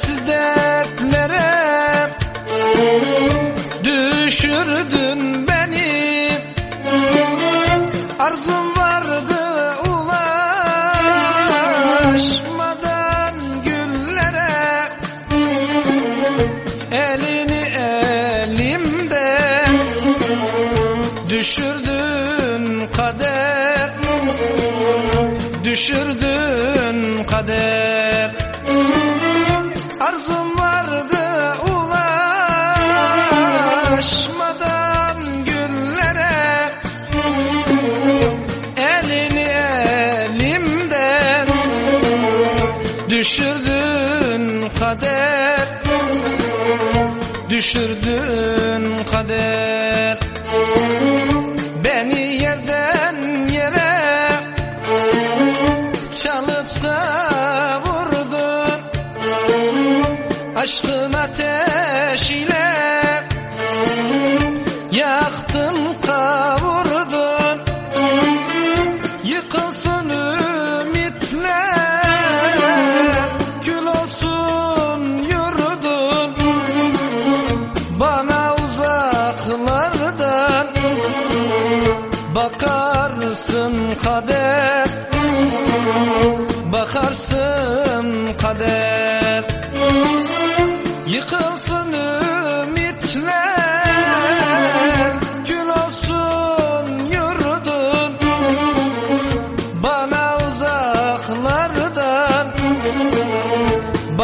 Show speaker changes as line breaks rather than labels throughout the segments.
çaresiz dertlere Düşürdün beni. Arzum vardı ulaşmadan güllere. Elini elimden Düşürdün kader. Düşürdün kader. Arzum vardı ulaşmadan güllere. Elini elimden Düşürdün kader. Düşürdün kader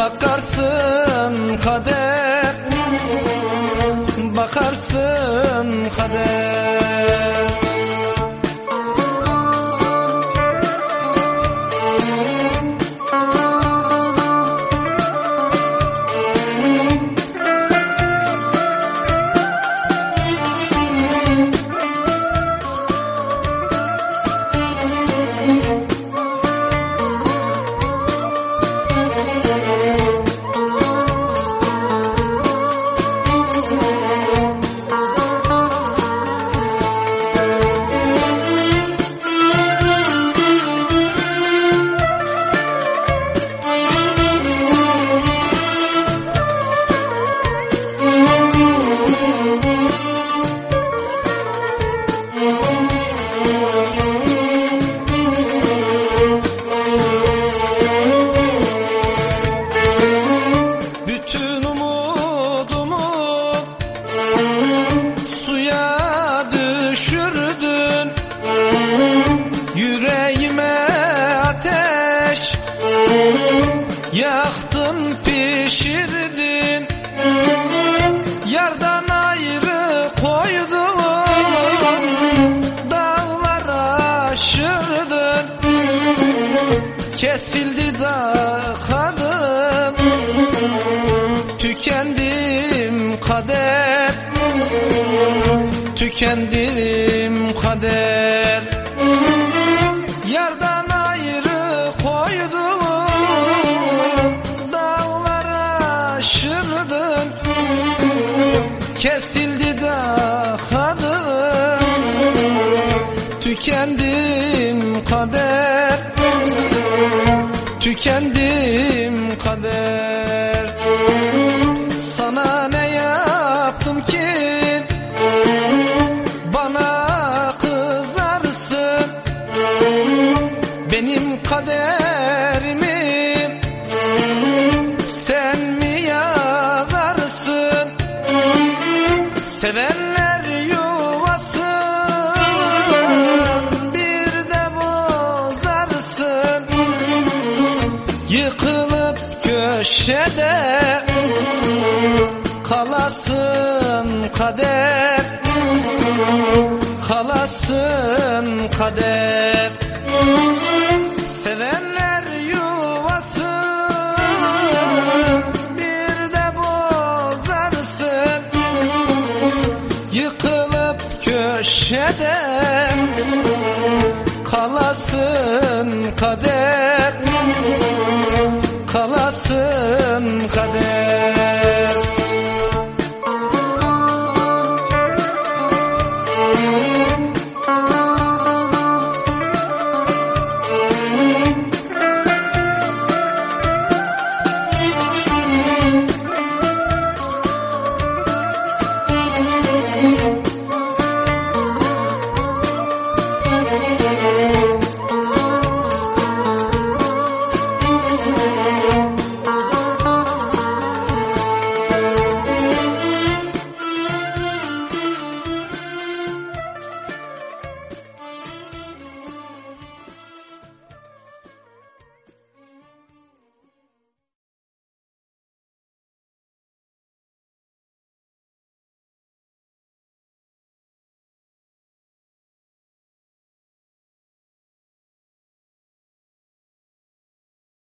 Bakarsın kader. Bakarsın kader yaktın pişirdin. Yardan ayrı koydun. Dağlar aşırdın. Kesildi dağadım Tükendim kader. Tükendim kader Tükendim kader. Tükendim kader. Sana ne köşede Kalasın kader Kalasın kader. Sevenler yuvası Bir de bozarsın. Yıkılıp köşede Kalasın kader kalasın kader.